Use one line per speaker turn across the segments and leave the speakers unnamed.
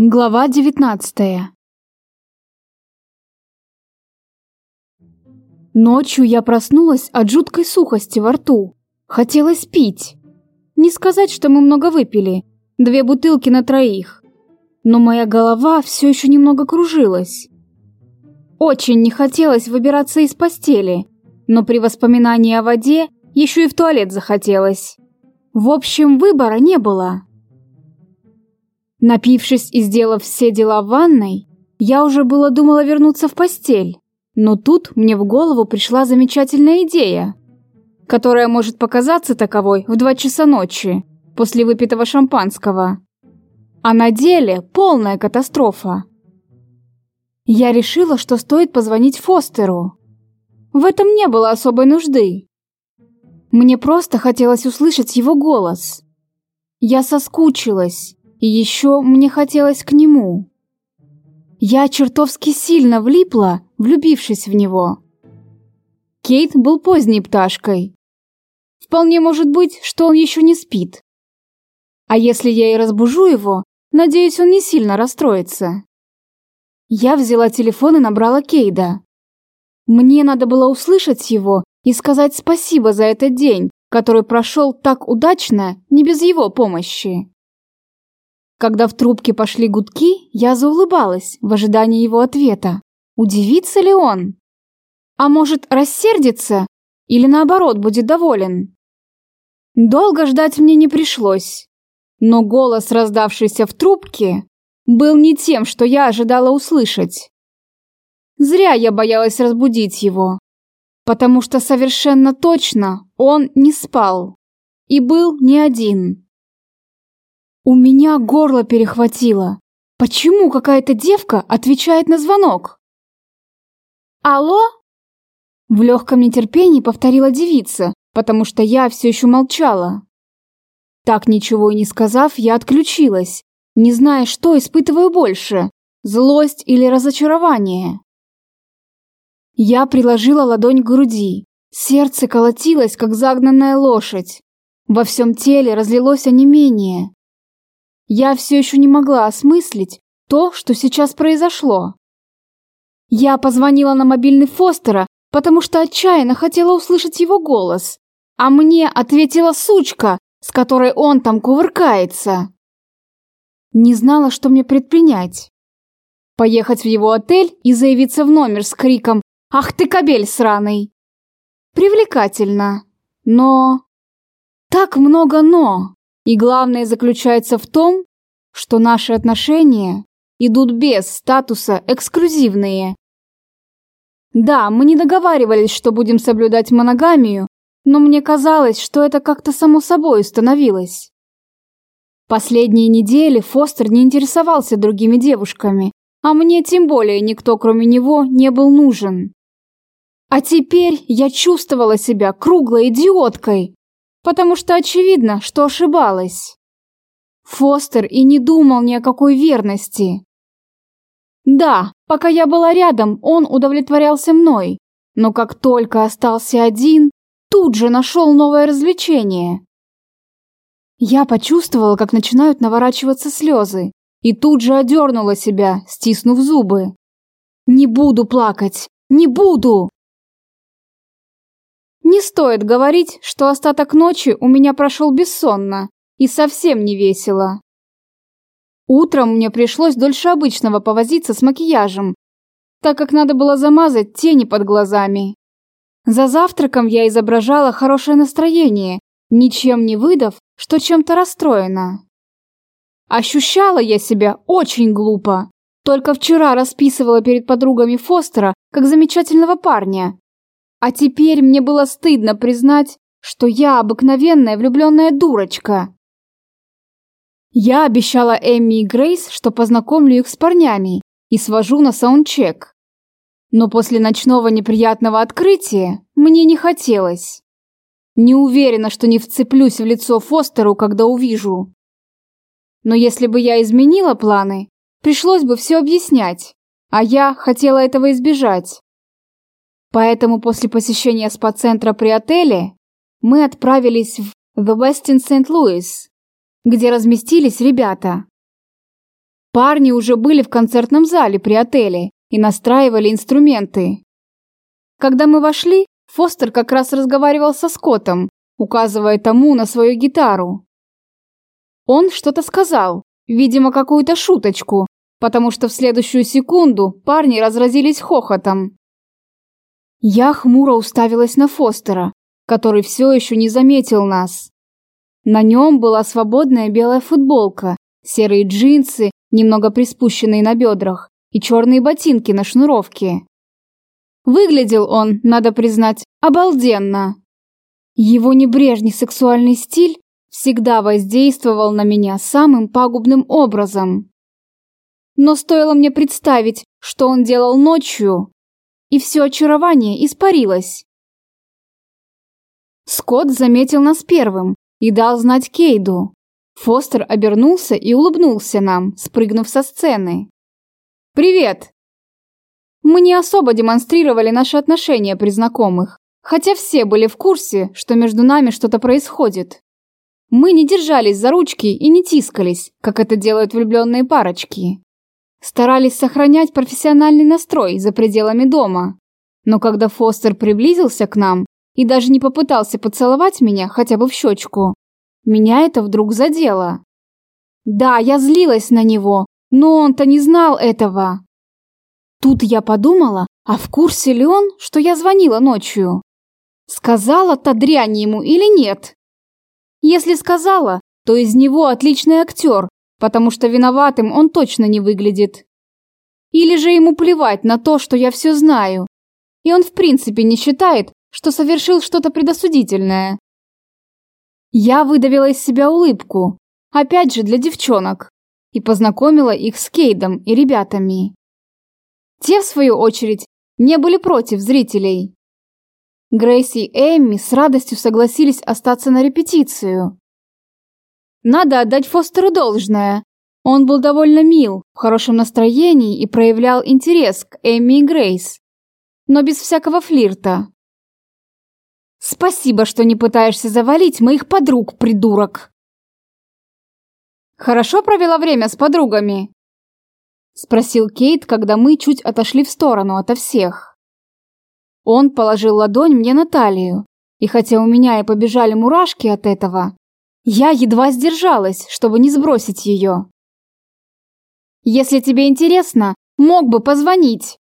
Глава девятнадцатая Ночью я проснулась от жуткой сухости во рту. Хотелось пить. Не сказать, что мы много выпили. Две бутылки на троих. Но моя голова все еще немного кружилась. Очень не хотелось выбираться из постели, но при воспоминании о воде еще и в туалет захотелось. В общем, выбора не было. Напившись и сделав все дела в ванной, я уже было думала вернуться в постель. Но тут мне в голову пришла замечательная идея, которая может показаться таковой в два часа ночи после выпитого шампанского. А на деле полная катастрофа. Я решила, что стоит позвонить Фостеру. В этом не было особой нужды. Мне просто хотелось услышать его голос. Я соскучилась и еще мне хотелось к нему. Я чертовски сильно влипла, влюбившись в него. Кейт был поздней пташкой. Вполне может быть, что он еще не спит. А если я и разбужу его, надеюсь, он не сильно расстроится. Я взяла телефон и набрала Кейда. Мне надо было услышать его и сказать спасибо за этот день, который прошел так удачно, не без его помощи. Когда в трубке пошли гудки, я заулыбалась в ожидании его ответа. Удивится ли он? А может, рассердится? Или наоборот, будет доволен? Долго ждать мне не пришлось. Но голос, раздавшийся в трубке, был не тем, что я ожидала услышать. Зря я боялась разбудить его, потому что совершенно точно он не спал и был не один. У меня горло перехватило. Почему какая-то девка отвечает на звонок? Алло? В легком нетерпении повторила девица, потому что я все еще молчала. Так ничего и не сказав, я отключилась, не зная, что испытываю больше – злость или разочарование. Я приложила ладонь к груди. Сердце колотилось, как загнанная лошадь. Во всем теле разлилось онемение. Я все еще не могла осмыслить то, что сейчас произошло. Я позвонила на мобильный Фостера, потому что отчаянно хотела услышать его голос, а мне ответила сучка, с которой он там кувыркается. Не знала, что мне предпринять. Поехать в его отель и заявиться в номер с криком «Ах ты, кобель сраный!» Привлекательно, но... Так много «но». И главное заключается в том, что наши отношения идут без статуса эксклюзивные. Да, мы не договаривались, что будем соблюдать моногамию, но мне казалось, что это как-то само собой установилось. Последние недели Фостер не интересовался другими девушками, а мне тем более никто, кроме него, не был нужен. А теперь я чувствовала себя круглой идиоткой, потому что очевидно, что ошибалась. Фостер и не думал ни о какой верности. Да, пока я была рядом, он удовлетворялся мной, но как только остался один, тут же нашел новое развлечение. Я почувствовала, как начинают наворачиваться слезы, и тут же одернула себя, стиснув зубы. «Не буду плакать! Не буду!» Не стоит говорить, что остаток ночи у меня прошел бессонно и совсем не весело. Утром мне пришлось дольше обычного повозиться с макияжем, так как надо было замазать тени под глазами. За завтраком я изображала хорошее настроение, ничем не выдав, что чем-то расстроена. Ощущала я себя очень глупо. Только вчера расписывала перед подругами Фостера как замечательного парня, а теперь мне было стыдно признать, что я обыкновенная влюбленная дурочка. Я обещала Эмми и Грейс, что познакомлю их с парнями и свожу на саундчек. Но после ночного неприятного открытия мне не хотелось. Не уверена, что не вцеплюсь в лицо Фостеру, когда увижу. Но если бы я изменила планы, пришлось бы все объяснять, а я хотела этого избежать. Поэтому после посещения спа-центра при отеле мы отправились в The Westin St. Louis, где разместились ребята. Парни уже были в концертном зале при отеле и настраивали инструменты. Когда мы вошли, Фостер как раз разговаривал со Скоттом, указывая тому на свою гитару. Он что-то сказал, видимо, какую-то шуточку, потому что в следующую секунду парни разразились хохотом. Я хмуро уставилась на Фостера, который все еще не заметил нас. На нем была свободная белая футболка, серые джинсы, немного приспущенные на бедрах, и черные ботинки на шнуровке. Выглядел он, надо признать, обалденно. Его небрежный сексуальный стиль всегда воздействовал на меня самым пагубным образом. Но стоило мне представить, что он делал ночью, и все очарование испарилось. Скотт заметил нас первым и дал знать Кейду. Фостер обернулся и улыбнулся нам, спрыгнув со сцены. «Привет!» Мы не особо демонстрировали наши отношения при знакомых, хотя все были в курсе, что между нами что-то происходит. Мы не держались за ручки и не тискались, как это делают влюбленные парочки. Старались сохранять профессиональный настрой за пределами дома. Но когда Фостер приблизился к нам и даже не попытался поцеловать меня хотя бы в щечку, меня это вдруг задело. Да, я злилась на него, но он-то не знал этого. Тут я подумала, а в курсе ли он, что я звонила ночью? Сказала та дрянь ему или нет? Если сказала, то из него отличный актер, потому что виноватым он точно не выглядит. Или же ему плевать на то, что я все знаю, и он в принципе не считает, что совершил что-то предосудительное. Я выдавила из себя улыбку, опять же для девчонок, и познакомила их с Кейдом и ребятами. Те, в свою очередь, не были против зрителей. Грейс и Эмми с радостью согласились остаться на репетицию. Надо отдать Фостеру должное. Он был довольно мил, в хорошем настроении и проявлял интерес к Эмми и Грейс, но без всякого флирта. «Спасибо, что не пытаешься завалить моих подруг, придурок!» «Хорошо провела время с подругами?» Спросил Кейт, когда мы чуть отошли в сторону ото всех. Он положил ладонь мне на талию, и хотя у меня и побежали мурашки от этого, я едва сдержалась, чтобы не сбросить ее. «Если тебе интересно, мог бы позвонить!»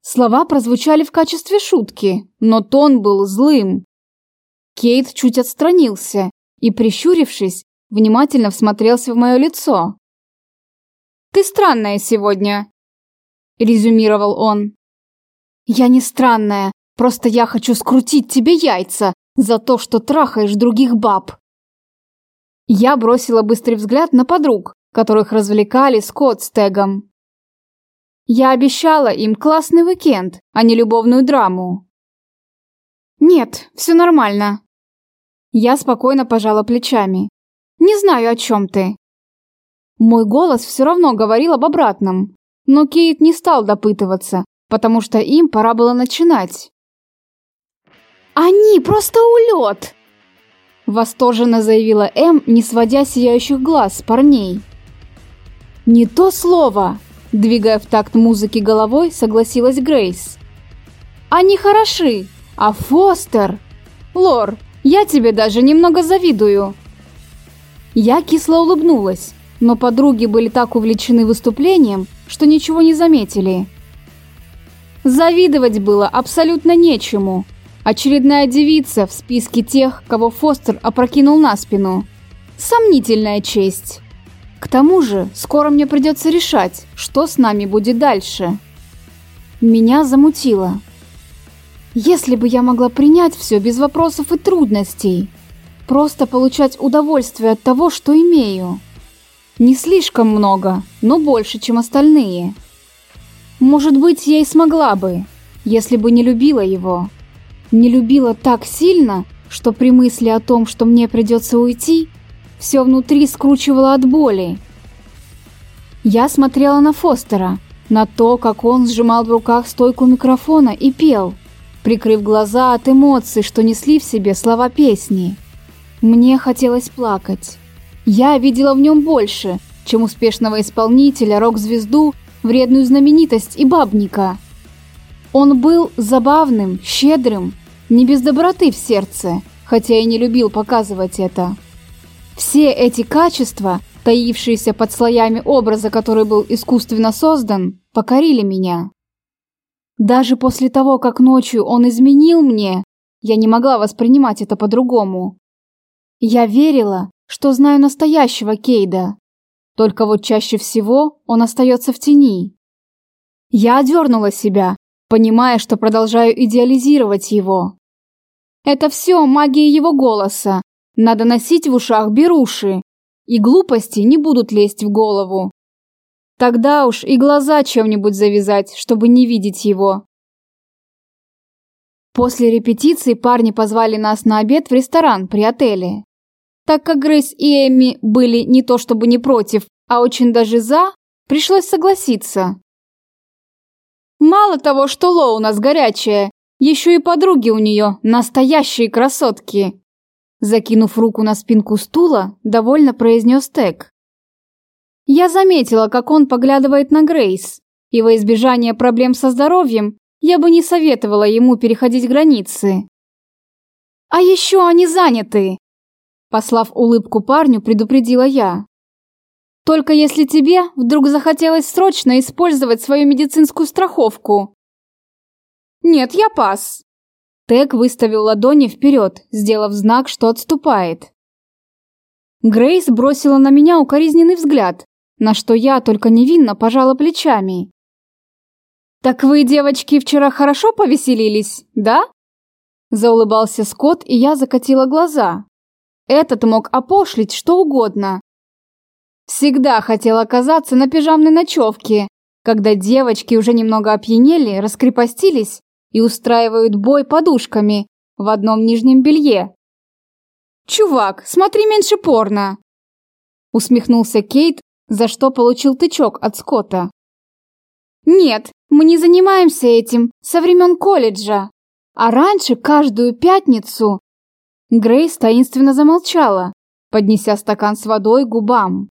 Слова прозвучали в качестве шутки, но тон был злым. Кейт чуть отстранился и, прищурившись, внимательно всмотрелся в мое лицо. «Ты странная сегодня», — резюмировал он. «Я не странная, просто я хочу скрутить тебе яйца за то, что трахаешь других баб». Я бросила быстрый взгляд на подруг, которых развлекали Скотт с Тегом. Я обещала им классный уикенд, а не любовную драму. Нет, все нормально. Я спокойно пожала плечами. Не знаю, о чем ты. Мой голос все равно говорил об обратном, но Кейт не стал допытываться, потому что им пора было начинать. «Они просто улет!» Восторженно заявила М, не сводя сияющих глаз с парней. «Не то слово!» Двигая в такт музыки головой, согласилась Грейс. «Они хороши, а Фостер...» «Лор, я тебе даже немного завидую!» Я кисло улыбнулась, но подруги были так увлечены выступлением, что ничего не заметили. Завидовать было абсолютно нечему. Очередная девица в списке тех, кого Фостер опрокинул на спину. Сомнительная честь. К тому же, скоро мне придется решать, что с нами будет дальше. Меня замутило. Если бы я могла принять все без вопросов и трудностей, просто получать удовольствие от того, что имею. Не слишком много, но больше, чем остальные. Может быть, я и смогла бы, если бы не любила его. Не любила так сильно, что при мысли о том, что мне придется уйти, все внутри скручивало от боли. Я смотрела на Фостера, на то, как он сжимал в руках стойку микрофона и пел, прикрыв глаза от эмоций, что несли в себе слова песни. Мне хотелось плакать. Я видела в нем больше, чем успешного исполнителя, рок-звезду, вредную знаменитость и бабника. Он был забавным, щедрым, не без доброты в сердце, хотя и не любил показывать это. Все эти качества, таившиеся под слоями образа, который был искусственно создан, покорили меня. Даже после того, как ночью он изменил мне, я не могла воспринимать это по-другому. Я верила, что знаю настоящего Кейда. Только вот чаще всего он остается в тени. Я одернула себя, понимая, что продолжаю идеализировать его. Это все магия его голоса. Надо носить в ушах беруши, и глупости не будут лезть в голову. Тогда уж и глаза чем-нибудь завязать, чтобы не видеть его. После репетиции парни позвали нас на обед в ресторан при отеле. Так как Грейс и Эми были не то чтобы не против, а очень даже за, пришлось согласиться. Мало того, что Ло у нас горячая, еще и подруги у нее настоящие красотки. Закинув руку на спинку стула, довольно произнес Тек. Я заметила, как он поглядывает на Грейс, и во избежание проблем со здоровьем я бы не советовала ему переходить границы. «А еще они заняты!» Послав улыбку парню, предупредила я. «Только если тебе вдруг захотелось срочно использовать свою медицинскую страховку». «Нет, я пас!» Тек выставил ладони вперед, сделав знак, что отступает. Грейс бросила на меня укоризненный взгляд, на что я только невинно пожала плечами. «Так вы, девочки, вчера хорошо повеселились, да?» Заулыбался Скотт, и я закатила глаза. Этот мог опошлить что угодно. Всегда хотел оказаться на пижамной ночевке, когда девочки уже немного опьянели, раскрепостились и устраивают бой подушками в одном нижнем белье. «Чувак, смотри меньше порно!» Усмехнулся Кейт, за что получил тычок от Скотта. «Нет, мы не занимаемся этим со времен колледжа. А раньше каждую пятницу...» Грейс таинственно замолчала, поднеся стакан с водой к губам.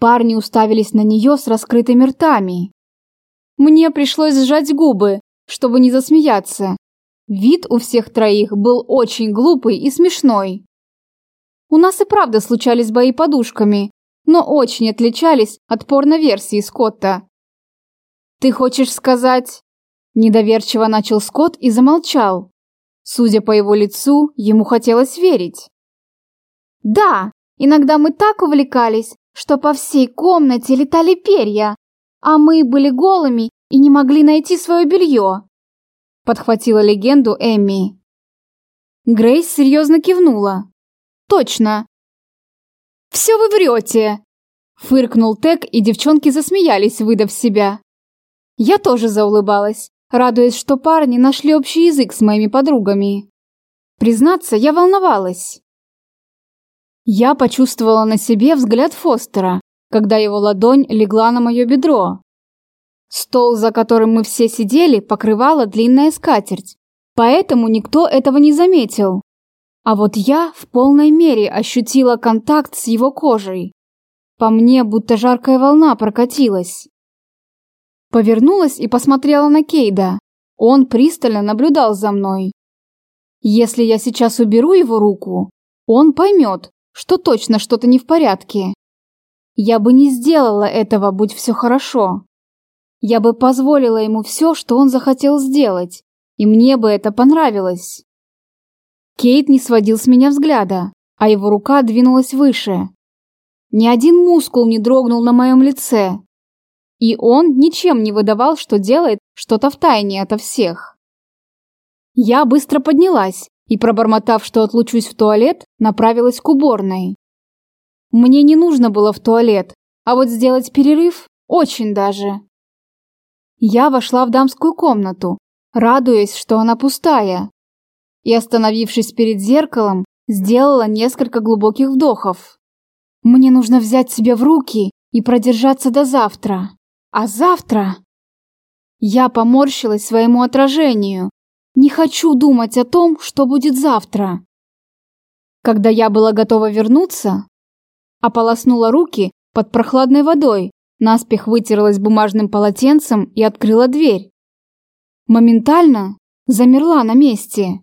Парни уставились на нее с раскрытыми ртами. Мне пришлось сжать губы, чтобы не засмеяться. Вид у всех троих был очень глупый и смешной. У нас и правда случались бои подушками, но очень отличались от порно-версии Скотта. «Ты хочешь сказать...» Недоверчиво начал Скотт и замолчал. Судя по его лицу, ему хотелось верить. «Да, иногда мы так увлекались, что по всей комнате летали перья, а мы были голыми и не могли найти свое белье», подхватила легенду Эмми. Грейс серьезно кивнула. «Точно!» «Все вы врете!» Фыркнул Тек, и девчонки засмеялись, выдав себя. Я тоже заулыбалась, радуясь, что парни нашли общий язык с моими подругами. Признаться, я волновалась. Я почувствовала на себе взгляд Фостера, когда его ладонь легла на мое бедро. Стол, за которым мы все сидели, покрывала длинная скатерть, поэтому никто этого не заметил. А вот я в полной мере ощутила контакт с его кожей. По мне будто жаркая волна прокатилась. Повернулась и посмотрела на Кейда. Он пристально наблюдал за мной. Если я сейчас уберу его руку, он поймет, что точно что-то не в порядке. Я бы не сделала этого, будь все хорошо. Я бы позволила ему все, что он захотел сделать, и мне бы это понравилось. Кейт не сводил с меня взгляда, а его рука двинулась выше. Ни один мускул не дрогнул на моем лице, и он ничем не выдавал, что делает что-то в тайне ото всех. Я быстро поднялась и, пробормотав, что отлучусь в туалет, направилась к уборной. Мне не нужно было в туалет, а вот сделать перерыв очень даже. Я вошла в дамскую комнату, радуясь, что она пустая, и, остановившись перед зеркалом, сделала несколько глубоких вдохов. Мне нужно взять себя в руки и продержаться до завтра. А завтра... Я поморщилась своему отражению. Не хочу думать о том, что будет завтра. Когда я была готова вернуться, ополоснула руки, под прохладной водой, наспех вытерлась бумажным полотенцем и открыла дверь. Моментально замерла на месте,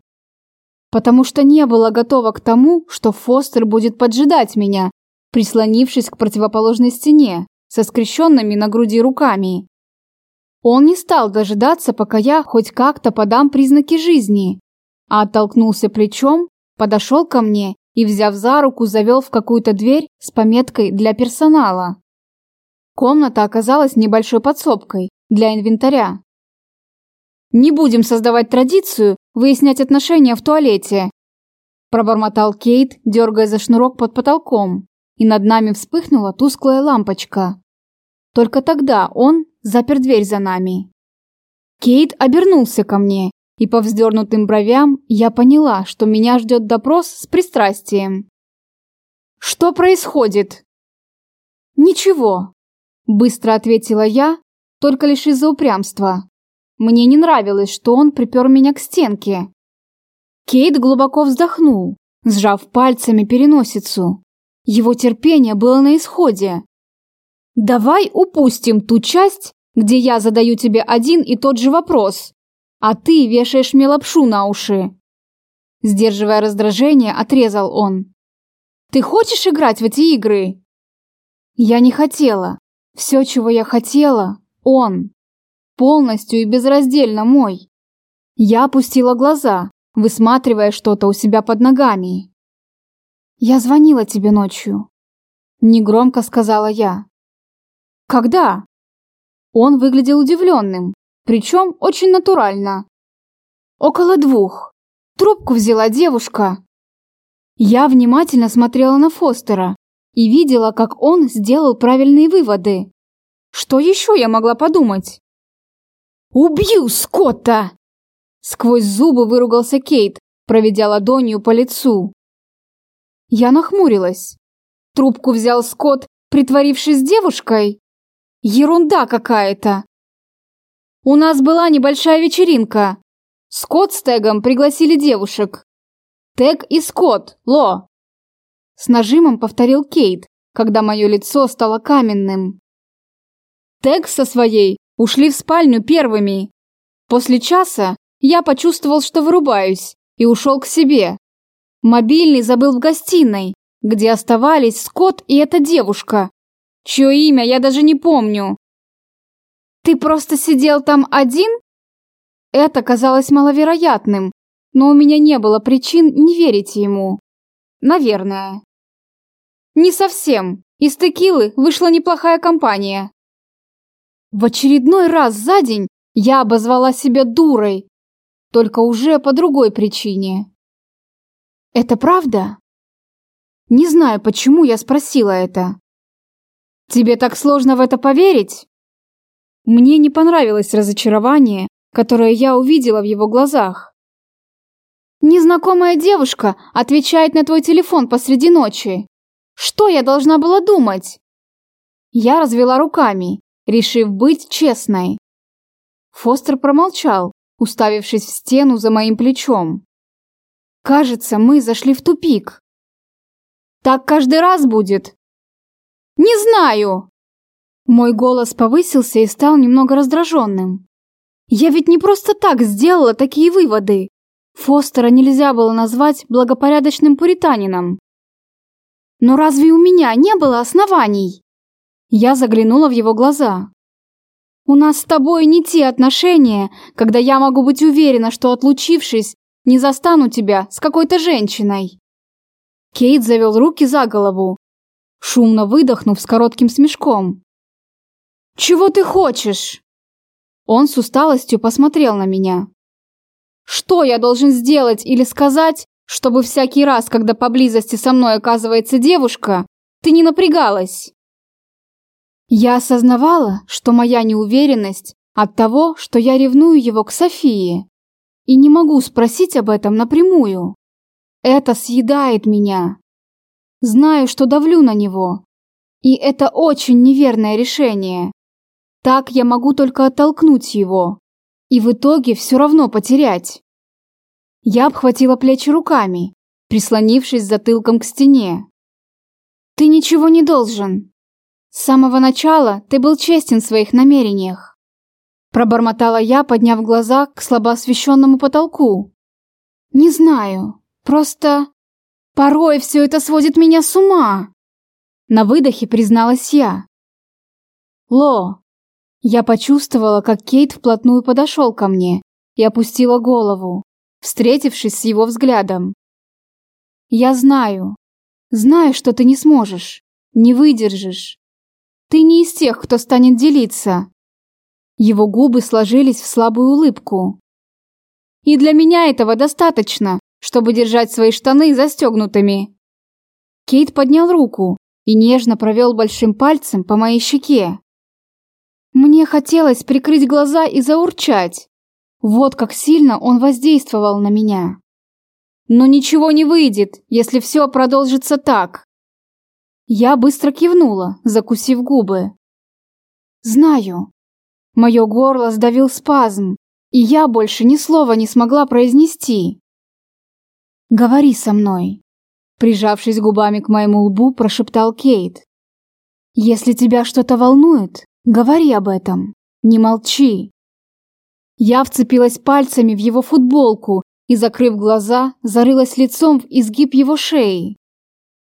потому что не была готова к тому, что Фостер будет поджидать меня, прислонившись к противоположной стене, со скрещенными на груди руками. Он не стал дожидаться, пока я хоть как-то подам признаки жизни, а оттолкнулся плечом, подошел ко мне и, взяв за руку, завел в какую-то дверь с пометкой «Для персонала». Комната оказалась небольшой подсобкой для инвентаря. «Не будем создавать традицию выяснять отношения в туалете», пробормотал Кейт, дергая за шнурок под потолком, и над нами вспыхнула тусклая лампочка. Только тогда он запер дверь за нами. Кейт обернулся ко мне, и по вздернутым бровям я поняла, что меня ждет допрос с пристрастием. «Что происходит?» «Ничего», Быстро ответила я, только лишь из-за упрямства. Мне не нравилось, что он припер меня к стенке. Кейт глубоко вздохнул, сжав пальцами переносицу. Его терпение было на исходе. «Давай упустим ту часть, где я задаю тебе один и тот же вопрос, а ты вешаешь мне лапшу на уши». Сдерживая раздражение, отрезал он. «Ты хочешь играть в эти игры?» Я не хотела. Все, чего я хотела, он. Полностью и безраздельно мой. Я опустила глаза, высматривая что-то у себя под ногами. «Я звонила тебе ночью», — негромко сказала я. «Когда?» Он выглядел удивленным, причем очень натурально. «Около двух. Трубку взяла девушка». Я внимательно смотрела на Фостера, и видела, как он сделал правильные выводы. Что еще я могла подумать? «Убью, Скотта!» Сквозь зубы выругался Кейт, проведя ладонью по лицу. Я нахмурилась. Трубку взял Скотт, притворившись девушкой? Ерунда какая-то. У нас была небольшая вечеринка. Скотт с Тегом пригласили девушек. Тег и Скотт, Ло. С нажимом повторил Кейт, когда мое лицо стало каменным. Тег со своей ушли в спальню первыми. После часа я почувствовал, что вырубаюсь, и ушел к себе. Мобильный забыл в гостиной, где оставались Скотт и эта девушка, чье имя я даже не помню. «Ты просто сидел там один?» Это казалось маловероятным, но у меня не было причин не верить ему. Наверное. Не совсем. Из текилы вышла неплохая компания. В очередной раз за день я обозвала себя дурой, только уже по другой причине. Это правда? Не знаю, почему я спросила это. Тебе так сложно в это поверить? Мне не понравилось разочарование, которое я увидела в его глазах. Незнакомая девушка отвечает на твой телефон посреди ночи. Что я должна была думать? Я развела руками, решив быть честной. Фостер промолчал, уставившись в стену за моим плечом. Кажется, мы зашли в тупик. Так каждый раз будет. Не знаю. Мой голос повысился и стал немного раздраженным. Я ведь не просто так сделала такие выводы. Фостера нельзя было назвать благопорядочным пуританином. Но разве у меня не было оснований? Я заглянула в его глаза. У нас с тобой не те отношения, когда я могу быть уверена, что отлучившись, не застану тебя с какой-то женщиной. Кейт завел руки за голову, шумно выдохнув с коротким смешком. «Чего ты хочешь?» Он с усталостью посмотрел на меня. «Что я должен сделать или сказать, чтобы всякий раз, когда поблизости со мной оказывается девушка, ты не напрягалась. Я осознавала, что моя неуверенность от того, что я ревную его к Софии, и не могу спросить об этом напрямую. Это съедает меня. Знаю, что давлю на него, и это очень неверное решение. Так я могу только оттолкнуть его, и в итоге все равно потерять. Я обхватила плечи руками, прислонившись затылком к стене. «Ты ничего не должен!» С самого начала ты был честен в своих намерениях. Пробормотала я, подняв глаза к слабо освещенному потолку. Не знаю, просто порой все это сводит меня с ума. На выдохе призналась я. Ло. Я почувствовала, как Кейт вплотную подошел ко мне и опустила голову, встретившись с его взглядом. Я знаю. Знаю, что ты не сможешь, не выдержишь. Ты не из тех, кто станет делиться. Его губы сложились в слабую улыбку. И для меня этого достаточно, чтобы держать свои штаны застегнутыми. Кейт поднял руку и нежно провел большим пальцем по моей щеке. Мне хотелось прикрыть глаза и заурчать. Вот как сильно он воздействовал на меня. Но ничего не выйдет, если все продолжится так. Я быстро кивнула, закусив губы. Знаю. Мое горло сдавил спазм, и я больше ни слова не смогла произнести. Говори со мной. Прижавшись губами к моему лбу, прошептал Кейт. Если тебя что-то волнует, говори об этом. Не молчи. Я вцепилась пальцами в его футболку и, закрыв глаза, зарылась лицом в изгиб его шеи.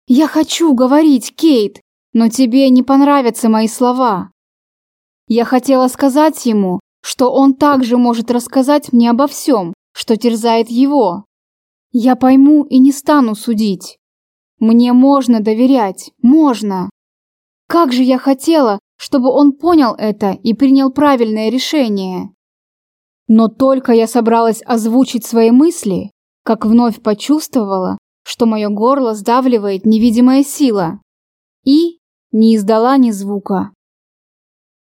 Я хочу говорить, Кейт, но тебе не понравятся мои слова. Я хотела сказать ему, что он также может рассказать мне обо всем, что терзает его. Я пойму и не стану судить. Мне можно доверять, можно. Как же я хотела, чтобы он понял это и принял правильное решение. Но только я собралась озвучить свои мысли, как вновь почувствовала, что мое горло сдавливает невидимая сила. И не издала ни звука.